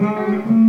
Música